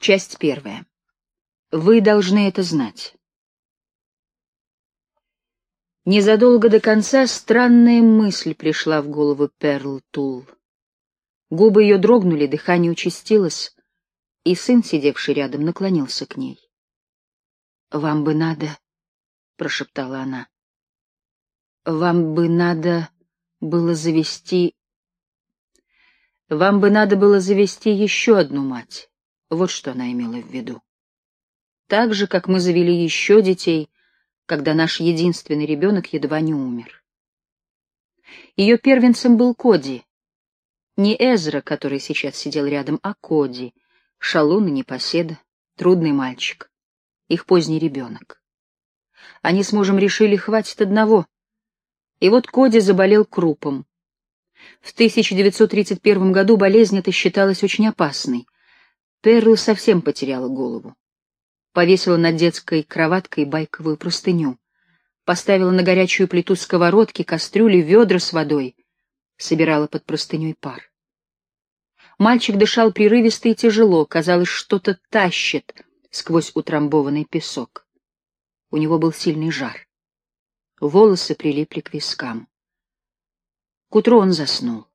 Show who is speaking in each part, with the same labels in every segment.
Speaker 1: Часть первая. Вы должны это знать. Незадолго до конца странная мысль пришла в голову Перл Тул. Губы ее дрогнули, дыхание участилось, и сын, сидевший рядом, наклонился к ней. — Вам бы надо, — прошептала она, — вам бы надо было завести... Вам бы надо было завести еще одну мать. Вот что она имела в виду. Так же, как мы завели еще детей, когда наш единственный ребенок едва не умер. Ее первенцем был Коди. Не Эзра, который сейчас сидел рядом, а Коди, шалун и непоседа, трудный мальчик, их поздний ребенок. Они с мужем решили, хватит одного. И вот Коди заболел крупом. В 1931 году болезнь эта считалась очень опасной — Перл совсем потеряла голову. Повесила над детской кроваткой байковую простыню. Поставила на горячую плиту сковородки, кастрюли, ведра с водой. Собирала под простыней пар. Мальчик дышал прерывисто и тяжело, казалось, что-то тащит сквозь утрамбованный песок. У него был сильный жар. Волосы прилипли к вискам. К утру он заснул.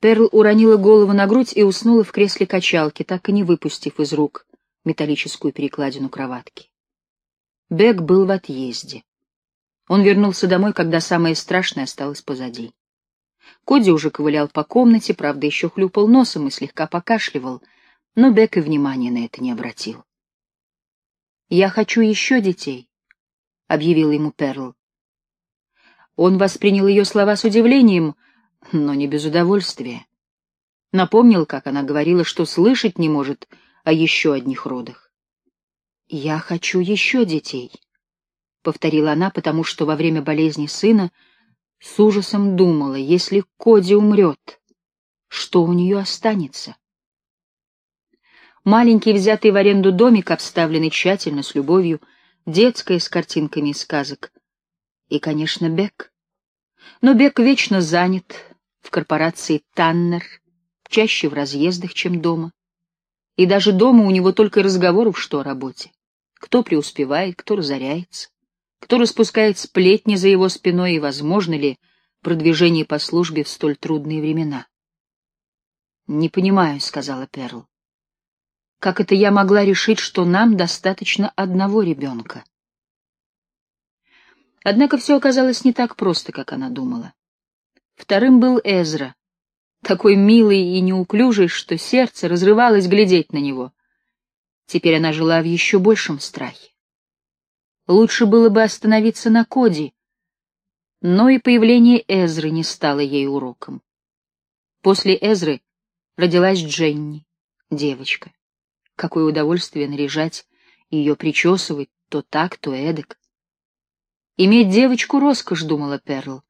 Speaker 1: Перл уронила голову на грудь и уснула в кресле качалки, так и не выпустив из рук металлическую перекладину кроватки. Бек был в отъезде. Он вернулся домой, когда самое страшное осталось позади. Коди уже ковылял по комнате, правда, еще хлюпал носом и слегка покашливал, но Бек и внимания на это не обратил. «Я хочу еще детей», — объявил ему Перл. Он воспринял ее слова с удивлением — но не без удовольствия. Напомнил, как она говорила, что слышать не может о еще одних родах. «Я хочу еще детей», — повторила она, потому что во время болезни сына с ужасом думала, если Коди умрет, что у нее останется. Маленький, взятый в аренду домик, обставленный тщательно, с любовью, детская с картинками из сказок. И, конечно, Бек. Но Бек вечно занят, в корпорации Таннер, чаще в разъездах, чем дома. И даже дома у него только разговоров, что о работе. Кто преуспевает, кто разоряется, кто распускает сплетни за его спиной и возможно ли продвижение по службе в столь трудные времена. «Не понимаю», — сказала Перл. «Как это я могла решить, что нам достаточно одного ребенка?» Однако все оказалось не так просто, как она думала. Вторым был Эзра, такой милый и неуклюжий, что сердце разрывалось глядеть на него. Теперь она жила в еще большем страхе. Лучше было бы остановиться на Коди, но и появление Эзры не стало ей уроком. После Эзры родилась Дженни, девочка. Какое удовольствие наряжать ее, причесывать то так, то эдак. Иметь девочку — роскошь, — думала Перл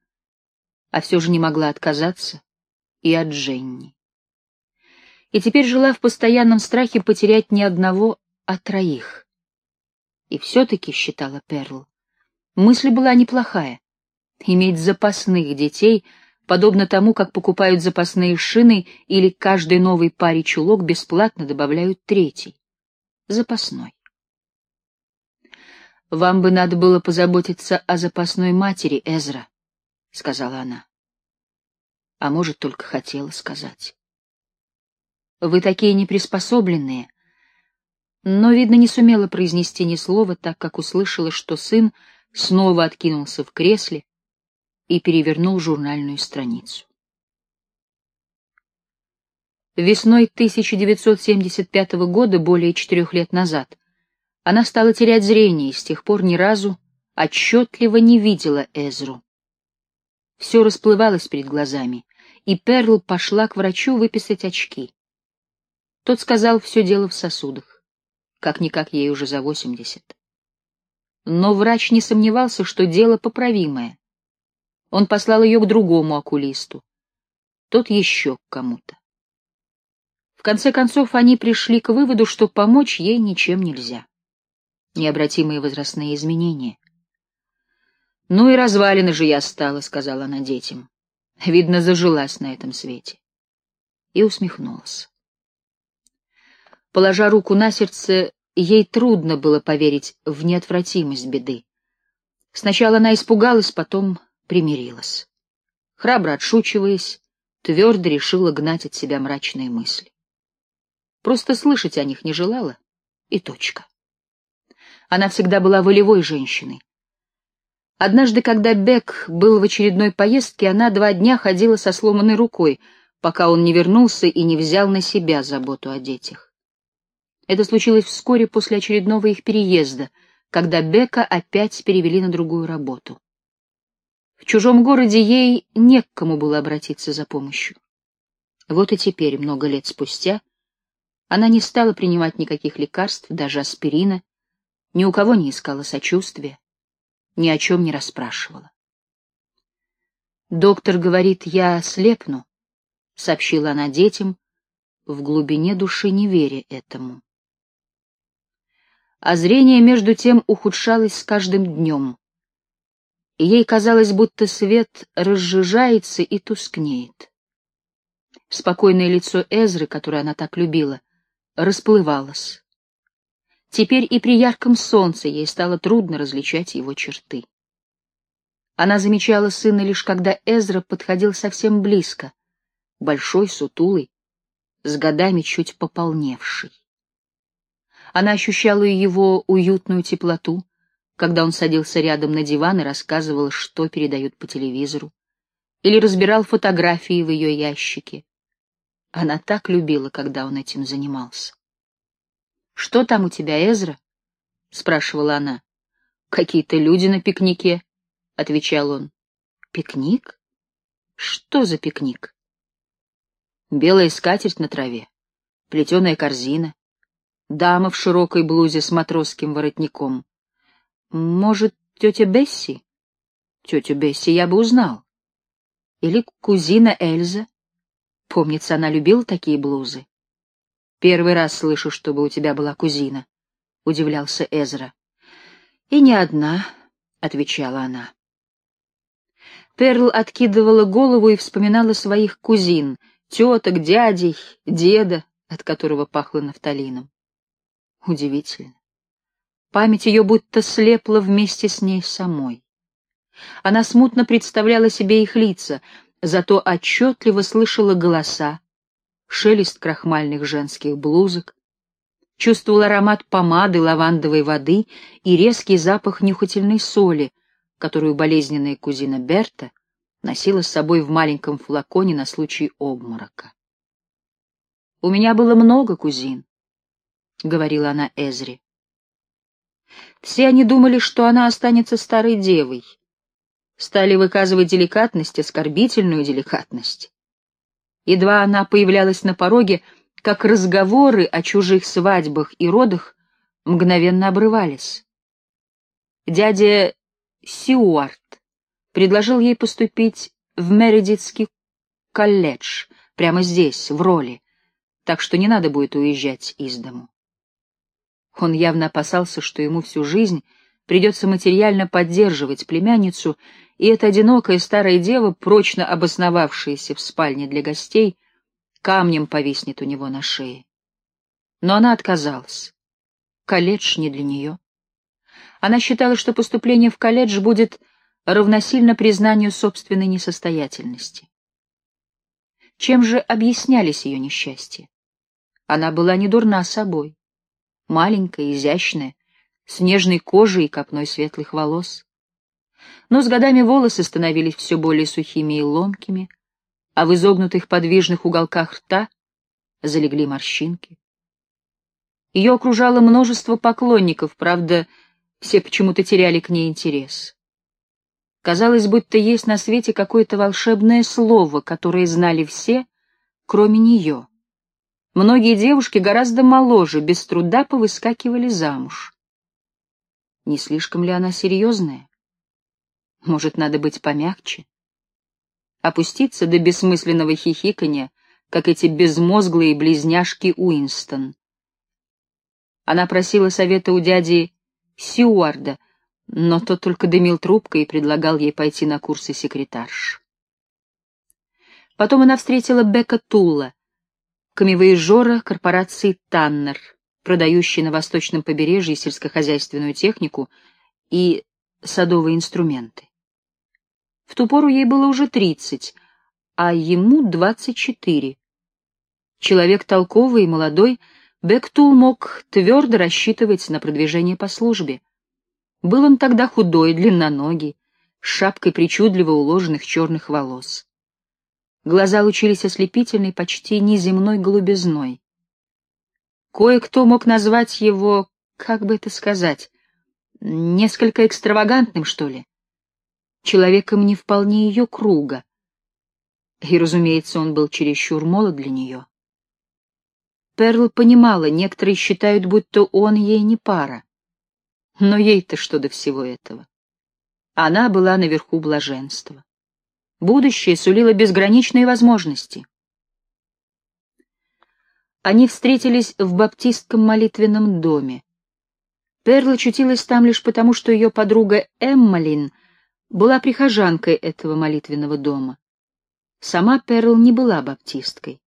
Speaker 1: а все же не могла отказаться и от Дженни. И теперь жила в постоянном страхе потерять не одного, а троих. И все-таки, считала Перл, мысль была неплохая. Иметь запасных детей, подобно тому, как покупают запасные шины или каждой новой паре чулок бесплатно добавляют третий. Запасной. «Вам бы надо было позаботиться о запасной матери, Эзра», — сказала она. А может, только хотела сказать. Вы такие неприспособленные. Но, видно, не сумела произнести ни слова, так как услышала, что сын снова откинулся в кресле и перевернул журнальную страницу. Весной 1975 года, более четырех лет назад, она стала терять зрение и с тех пор ни разу отчетливо не видела Эзру. Все расплывалось перед глазами, и Перл пошла к врачу выписать очки. Тот сказал, все дело в сосудах. Как-никак ей уже за восемьдесят. Но врач не сомневался, что дело поправимое. Он послал ее к другому окулисту. Тот еще к кому-то. В конце концов, они пришли к выводу, что помочь ей ничем нельзя. Необратимые возрастные изменения. «Ну и развалина же я стала», — сказала она детям. «Видно, зажилась на этом свете». И усмехнулась. Положа руку на сердце, ей трудно было поверить в неотвратимость беды. Сначала она испугалась, потом примирилась. Храбро отшучиваясь, твердо решила гнать от себя мрачные мысли. Просто слышать о них не желала, и точка. Она всегда была волевой женщиной. Однажды, когда Бек был в очередной поездке, она два дня ходила со сломанной рукой, пока он не вернулся и не взял на себя заботу о детях. Это случилось вскоре после очередного их переезда, когда Бека опять перевели на другую работу. В чужом городе ей не к кому было обратиться за помощью. Вот и теперь, много лет спустя, она не стала принимать никаких лекарств, даже аспирина, ни у кого не искала сочувствия, ни о чем не расспрашивала. «Доктор говорит, я слепну», — сообщила она детям, в глубине души не веря этому. А зрение, между тем, ухудшалось с каждым днем и ей казалось, будто свет разжижается и тускнеет. Спокойное лицо Эзры, которое она так любила, расплывалось. Теперь и при ярком солнце ей стало трудно различать его черты. Она замечала сына лишь когда Эзра подходил совсем близко, большой, сутулый, с годами чуть пополневший. Она ощущала его уютную теплоту, когда он садился рядом на диван и рассказывал, что передают по телевизору, или разбирал фотографии в ее ящике. Она так любила, когда он этим занимался. «Что там у тебя, Эзра?» — спрашивала она. «Какие-то люди на пикнике», — отвечал он. «Пикник? Что за пикник?» Белая скатерть на траве, плетеная корзина, дама в широкой блузе с матросским воротником, может, тетя Бесси? Тетю Бесси я бы узнал. Или кузина Эльза? Помнится, она любила такие блузы. Первый раз слышу, чтобы у тебя была кузина, — удивлялся Эзра. И не одна, — отвечала она. Перл откидывала голову и вспоминала своих кузин, теток, дядей, деда, от которого пахло нафталином. Удивительно. Память ее будто слепла вместе с ней самой. Она смутно представляла себе их лица, зато отчетливо слышала голоса, шелест крахмальных женских блузок, чувствовала аромат помады, лавандовой воды и резкий запах нюхательной соли, которую болезненная кузина Берта носила с собой в маленьком флаконе на случай обморока. «У меня было много кузин», — говорила она Эзре. Все они думали, что она останется старой девой. Стали выказывать деликатность, оскорбительную деликатность. Едва она появлялась на пороге, как разговоры о чужих свадьбах и родах мгновенно обрывались. Дядя Сиуарт предложил ей поступить в Мередитский колледж, прямо здесь, в роли, так что не надо будет уезжать из дому. Он явно опасался, что ему всю жизнь придется материально поддерживать племянницу, и эта одинокая старая дева, прочно обосновавшаяся в спальне для гостей, камнем повиснет у него на шее. Но она отказалась. Колледж не для нее. Она считала, что поступление в колледж будет равносильно признанию собственной несостоятельности. Чем же объяснялись ее несчастья? Она была не дурна собой маленькая, изящная, с нежной кожей и копной светлых волос. Но с годами волосы становились все более сухими и ломкими, а в изогнутых подвижных уголках рта залегли морщинки. Ее окружало множество поклонников, правда, все почему-то теряли к ней интерес. Казалось, будто есть на свете какое-то волшебное слово, которое знали все, кроме нее. Многие девушки гораздо моложе, без труда повыскакивали замуж. Не слишком ли она серьезная? Может, надо быть помягче? Опуститься до бессмысленного хихикания, как эти безмозглые близняшки Уинстон. Она просила совета у дяди Сьюарда, но тот только дымил трубкой и предлагал ей пойти на курсы секретарш. Потом она встретила Бека Тулла, камевоежора корпорации «Таннер», продающей на восточном побережье сельскохозяйственную технику и садовые инструменты. В ту пору ей было уже тридцать, а ему двадцать четыре. Человек толковый и молодой, Бектул мог твердо рассчитывать на продвижение по службе. Был он тогда худой, длинноногий, с шапкой причудливо уложенных черных волос. Глаза лучились ослепительной, почти неземной голубизной. Кое-кто мог назвать его, как бы это сказать, несколько экстравагантным, что ли, человеком не вполне ее круга. И, разумеется, он был чересчур молод для нее. Перл понимала, некоторые считают, будто он ей не пара. Но ей-то что до всего этого? Она была наверху блаженства. Будущее сулило безграничные возможности. Они встретились в баптистском молитвенном доме. Перл очутилась там лишь потому, что ее подруга Эммалин была прихожанкой этого молитвенного дома. Сама Перл не была баптисткой.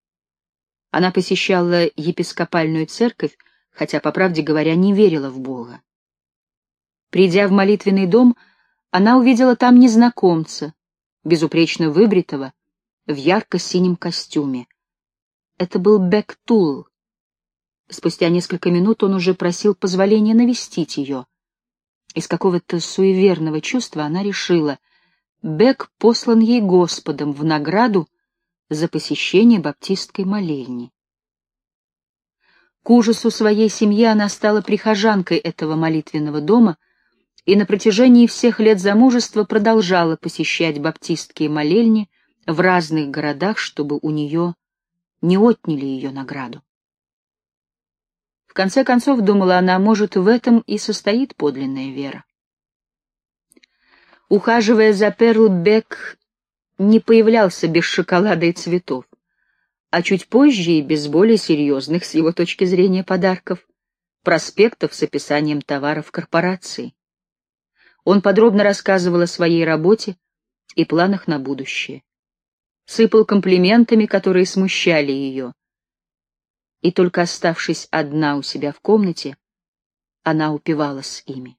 Speaker 1: Она посещала епископальную церковь, хотя, по правде говоря, не верила в Бога. Придя в молитвенный дом, она увидела там незнакомца, безупречно выбритого, в ярко-синем костюме. Это был Бектул. Спустя несколько минут он уже просил позволения навестить ее. Из какого-то суеверного чувства она решила, Бек послан ей Господом в награду за посещение баптистской молельни. К ужасу своей семьи она стала прихожанкой этого молитвенного дома и на протяжении всех лет замужества продолжала посещать баптистские молельни в разных городах, чтобы у нее не отняли ее награду. В конце концов, думала она, может, в этом и состоит подлинная вера. Ухаживая за Перл Бек, не появлялся без шоколада и цветов, а чуть позже и без более серьезных, с его точки зрения, подарков, проспектов с описанием товаров корпорации. Он подробно рассказывал о своей работе и планах на будущее. Сыпал комплиментами, которые смущали ее. И только оставшись одна у себя в комнате, она упивалась ими.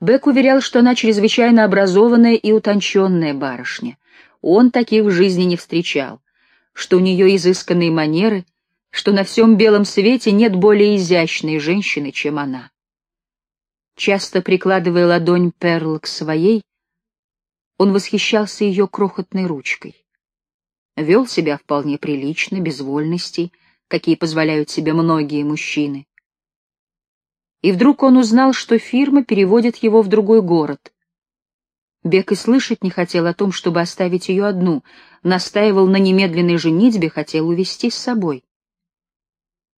Speaker 1: Бек уверял, что она чрезвычайно образованная и утонченная барышня. Он таких в жизни не встречал, что у нее изысканные манеры, что на всем белом свете нет более изящной женщины, чем она. Часто прикладывая ладонь Перл к своей, он восхищался ее крохотной ручкой. Вел себя вполне прилично, без вольностей, какие позволяют себе многие мужчины. И вдруг он узнал, что фирма переводит его в другой город. Бек и слышать не хотел о том, чтобы оставить ее одну, настаивал на немедленной женитьбе, хотел увезти с собой.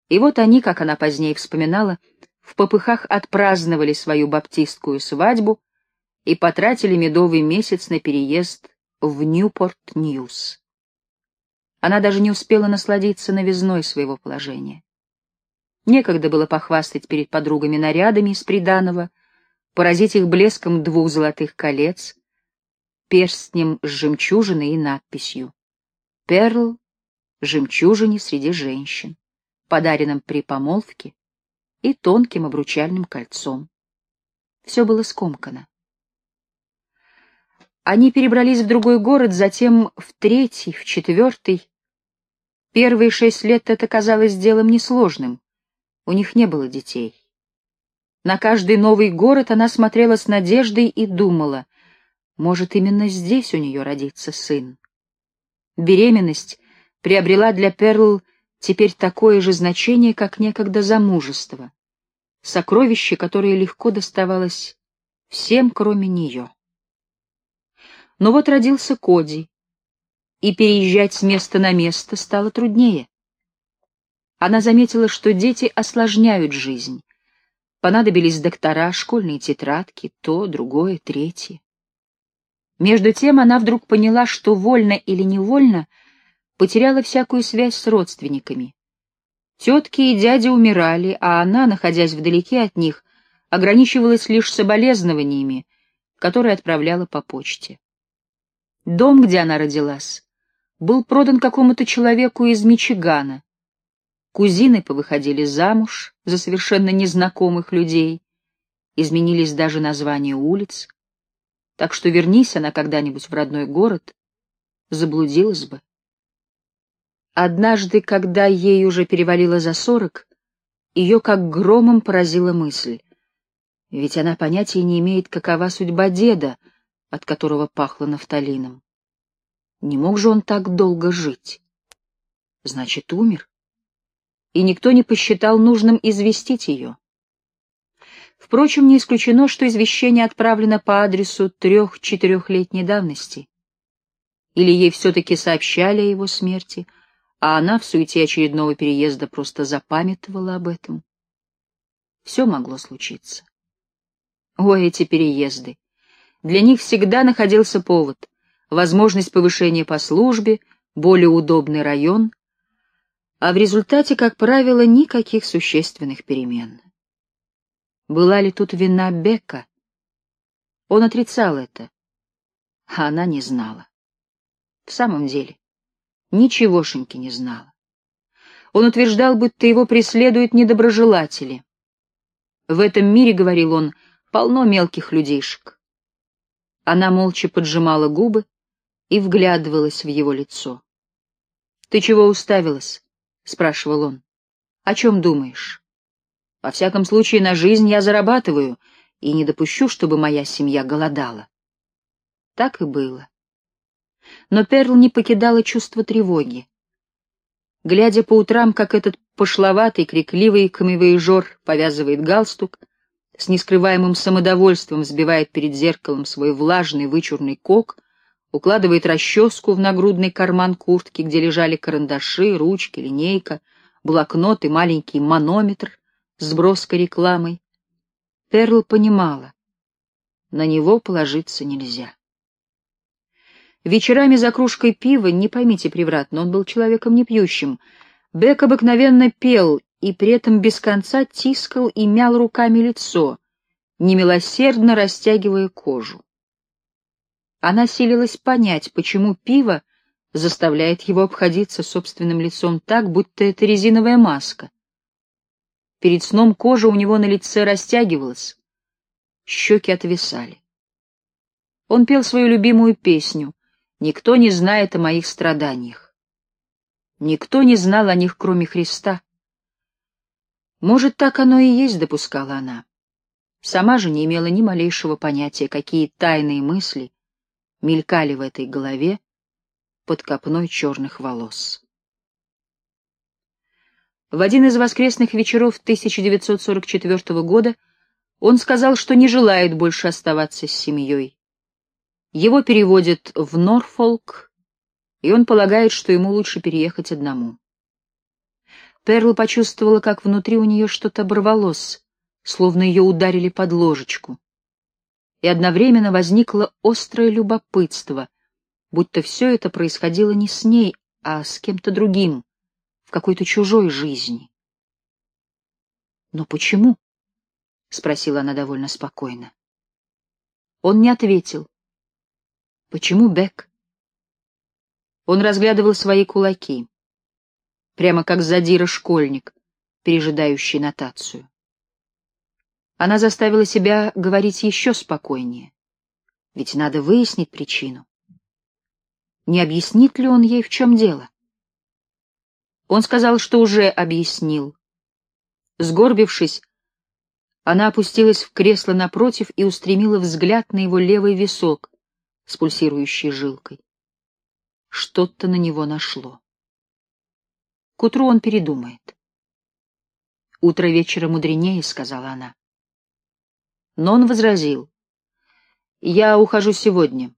Speaker 1: И вот они, как она позднее вспоминала, в попыхах отпраздновали свою баптистскую свадьбу и потратили медовый месяц на переезд в Ньюпорт-Ньюс. Она даже не успела насладиться новизной своего положения. Некогда было похвастать перед подругами нарядами из приданого, поразить их блеском двух золотых колец, перстнем с жемчужиной и надписью «Перл — жемчужине среди женщин», подаренным при помолвке и тонким обручальным кольцом. Все было скомкано. Они перебрались в другой город, затем в третий, в четвертый. Первые шесть лет это казалось делом несложным. У них не было детей. На каждый новый город она смотрела с надеждой и думала, может, именно здесь у нее родится сын. Беременность приобрела для Перл теперь такое же значение, как некогда замужество, сокровище, которое легко доставалось всем, кроме нее. Но вот родился Коди, и переезжать с места на место стало труднее. Она заметила, что дети осложняют жизнь. Понадобились доктора, школьные тетрадки, то, другое, третье. Между тем она вдруг поняла, что вольно или невольно потеряла всякую связь с родственниками. Тетки и дяди умирали, а она, находясь вдалеке от них, ограничивалась лишь соболезнованиями, которые отправляла по почте. Дом, где она родилась, был продан какому-то человеку из Мичигана. Кузины повыходили замуж за совершенно незнакомых людей, изменились даже названия улиц, так что вернись она когда-нибудь в родной город, заблудилась бы. Однажды, когда ей уже перевалило за сорок, ее как громом поразила мысль. Ведь она понятия не имеет, какова судьба деда, от которого пахло нафталином. Не мог же он так долго жить? Значит, умер. И никто не посчитал нужным известить ее. Впрочем, не исключено, что извещение отправлено по адресу трех-четырехлетней давности. Или ей все-таки сообщали о его смерти, а она в суете очередного переезда просто запамятовала об этом. Все могло случиться. Ой, эти переезды! Для них всегда находился повод, возможность повышения по службе, более удобный район, а в результате, как правило, никаких существенных перемен. Была ли тут вина Бека? Он отрицал это, а она не знала. В самом деле, ничегошеньки не знала. Он утверждал, будто его преследуют недоброжелатели. В этом мире, говорил он, полно мелких людейшек. Она молча поджимала губы и вглядывалась в его лицо. — Ты чего уставилась? — спрашивал он. — О чем думаешь? Во всяком случае, на жизнь я зарабатываю и не допущу, чтобы моя семья голодала. Так и было. Но Перл не покидала чувство тревоги. Глядя по утрам, как этот пошловатый, крикливый камевоежор повязывает галстук, с нескрываемым самодовольством взбивает перед зеркалом свой влажный вычурный кок, укладывает расческу в нагрудный карман куртки, где лежали карандаши, ручки, линейка, блокнот и маленький манометр, с броской рекламой. Перл понимала, на него положиться нельзя. Вечерами за кружкой пива, не поймите превратно, он был человеком не пьющим, Бек обыкновенно пел и при этом без конца тискал и мял руками лицо, немилосердно растягивая кожу. Она силилась понять, почему пиво заставляет его обходиться собственным лицом так, будто это резиновая маска. Перед сном кожа у него на лице растягивалась, щеки отвисали. Он пел свою любимую песню «Никто не знает о моих страданиях». Никто не знал о них, кроме Христа. Может, так оно и есть, допускала она. Сама же не имела ни малейшего понятия, какие тайные мысли мелькали в этой голове под копной черных волос. В один из воскресных вечеров 1944 года он сказал, что не желает больше оставаться с семьей. Его переводят в Норфолк, и он полагает, что ему лучше переехать одному. Перл почувствовала, как внутри у нее что-то оборвалось, словно ее ударили под ложечку. И одновременно возникло острое любопытство, будто все это происходило не с ней, а с кем-то другим в какой-то чужой жизни. «Но почему?» — спросила она довольно спокойно. Он не ответил. «Почему Бек?» Он разглядывал свои кулаки, прямо как задира-школьник, пережидающий нотацию. Она заставила себя говорить еще спокойнее, ведь надо выяснить причину. Не объяснит ли он ей, в чем дело? Он сказал, что уже объяснил. Сгорбившись, она опустилась в кресло напротив и устремила взгляд на его левый висок с пульсирующей жилкой. Что-то на него нашло. К утру он передумает. «Утро вечера мудренее», — сказала она. Но он возразил. «Я ухожу сегодня».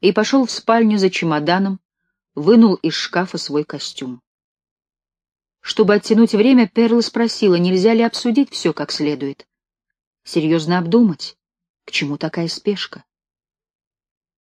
Speaker 1: И пошел в спальню за чемоданом, вынул из шкафа свой костюм. Чтобы оттянуть время, Перл спросила, нельзя ли обсудить все как следует. Серьезно обдумать, к чему такая спешка.